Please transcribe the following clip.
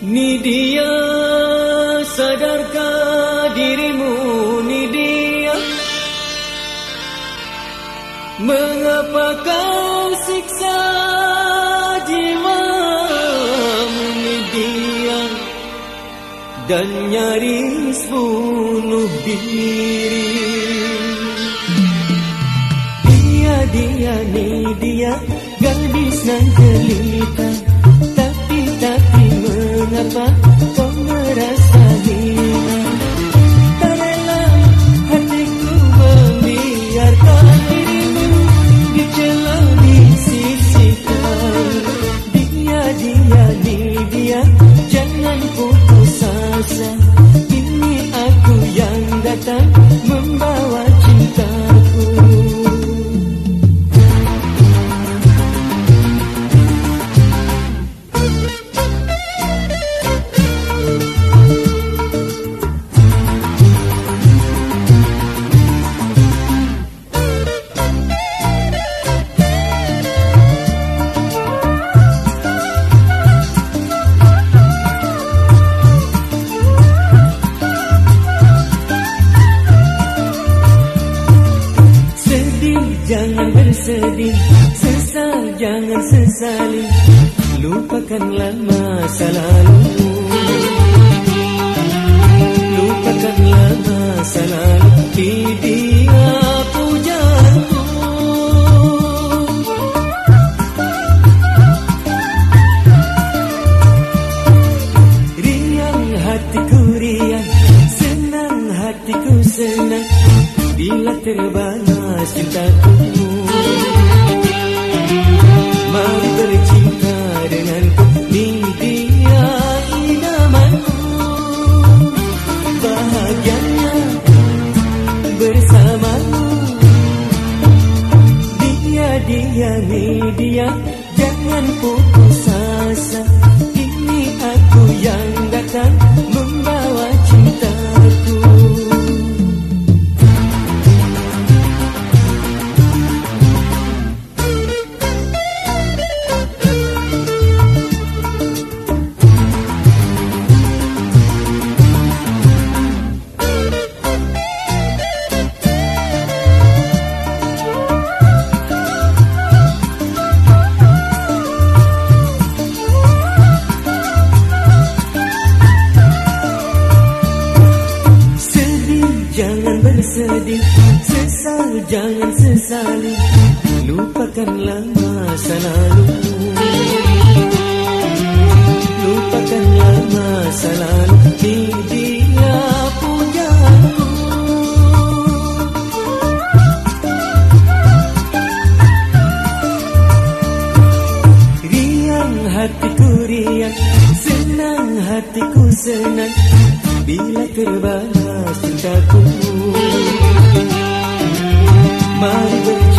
Ni dia sadarkah dirimu? Ni dia. Mengapa kau siksa jiwa ni dia. Dan nyaris bunuh diri. Dia dia ni dia. Gadis nan jelita yang bersedih Sesal jangan sesali. Lupakanlah masa lalu. Lupakanlah masa lalu. Di hatiku senang Bila terbalas cintaku Mari bercinta denganku. Ni dia idamanku Bahagianya bersamamu Dia, dia, ni dia Jangan putus asa. Ini aku yang datang bersedih Sesal jangan sesali. Lupakanlah masa lalu. Lupakanlah masa lalu. Di dia pujaku Riang hatiku riang. Senang hatiku senang Bila terbalas cintaku Mari bercinta